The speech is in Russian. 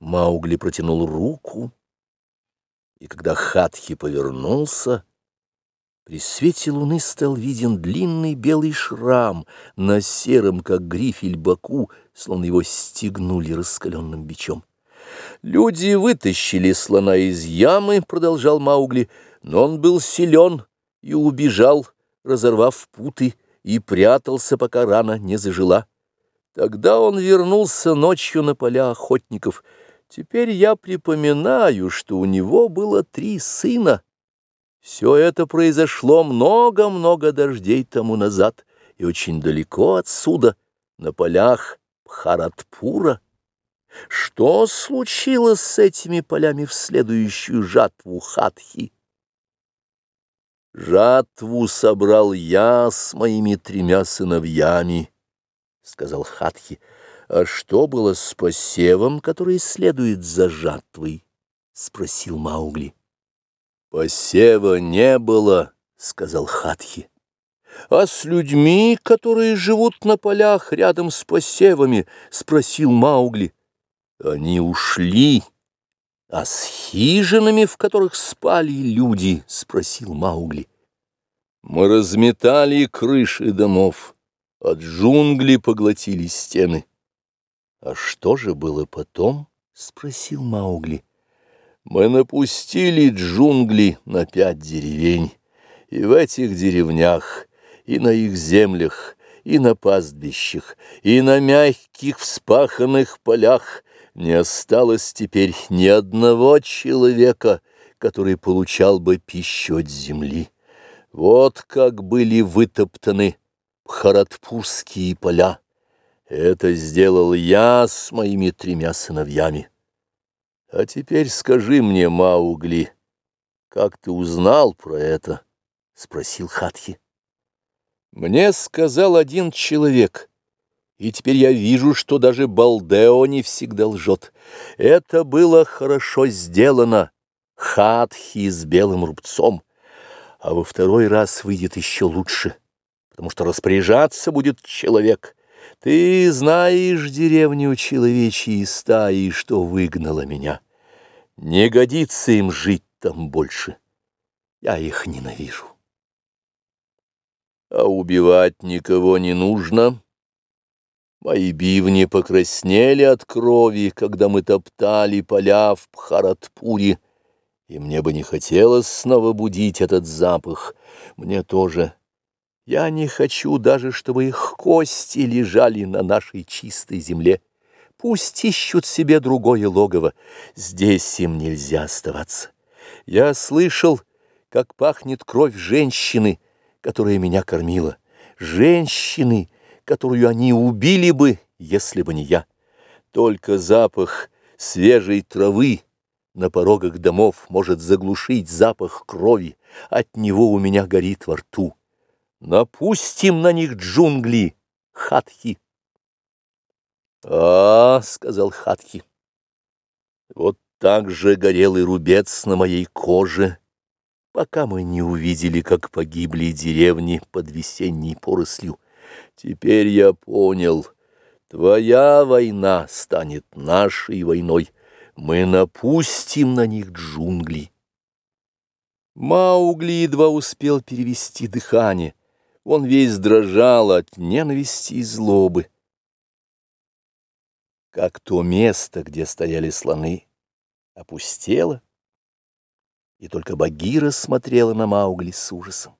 Маугли протянул руку, и когда Хатхи повернулся, при свете луны стал виден длинный белый шрам на сером, как грифель, боку, словно его стегнули раскаленным бичом. «Люди вытащили слона из ямы», — продолжал Маугли, — «но он был силен и убежал, разорвав путы, и прятался, пока рана не зажила. Тогда он вернулся ночью на поля охотников — Теперь я припоминаю, что у него было три сына. Все это произошло много-много дождей тому назад и очень далеко отсюда, на полях Бхаратпура. Что случилось с этими полями в следующую жатву Хатхи? «Жатву собрал я с моими тремя сыновьями», — сказал Хатхи. «А что было с посевом, который следует за жатвой?» — спросил Маугли. «Посева не было», — сказал Хатхи. «А с людьми, которые живут на полях рядом с посевами?» — спросил Маугли. «Они ушли. А с хижинами, в которых спали люди?» — спросил Маугли. «Мы разметали крыши домов, от джунгли поглотили стены». «А что же было потом?» — спросил Маугли. «Мы напустили джунгли на пять деревень, и в этих деревнях, и на их землях, и на пастбищах, и на мягких вспаханных полях не осталось теперь ни одного человека, который получал бы пищу от земли. Вот как были вытоптаны Харатпурские поля». Это сделал я с моими тремя сыновьями. А теперь скажи мне, Маугли, как ты узнал про это? — спросил Хатхи. Мне сказал один человек, и теперь я вижу, что даже Балдео не всегда лжет. Это было хорошо сделано, Хатхи с белым рубцом, а во второй раз выйдет еще лучше, потому что распоряжаться будет человек — ты знаешь деревню человечьей стаи, что выгнала меня. Не годится им жить там больше. Я их ненавижу. А убивать никого не нужно. Мои бивни покраснели от крови, когда мы топтали поля в Пхаратпуре, и мне бы не хотелось снова будить этот запах. Мне тоже я не хочу даже, чтобы их кости лежали на нашей чистой земле. Пусть ищут себе другое логово. Здесь им нельзя оставаться. Я слышал, как пахнет кровь женщины, которая меня кормила. Женщины, которую они убили бы, если бы не я. Только запах свежей травы на порогах домов может заглушить запах крови. От него у меня горит во рту. Напустим на них джунгли, хатхи. А, — сказал хатхи, — вот так же горел и рубец на моей коже, пока мы не увидели, как погибли деревни под весенней порослью. Теперь я понял, твоя война станет нашей войной, мы напустим на них джунгли. Маугли едва успел перевести дыхание. Он весь дрожал от ненависти и злобы. Как то место, где стояли слоны, опустело, и только Багира смотрела на Маугли с ужасом.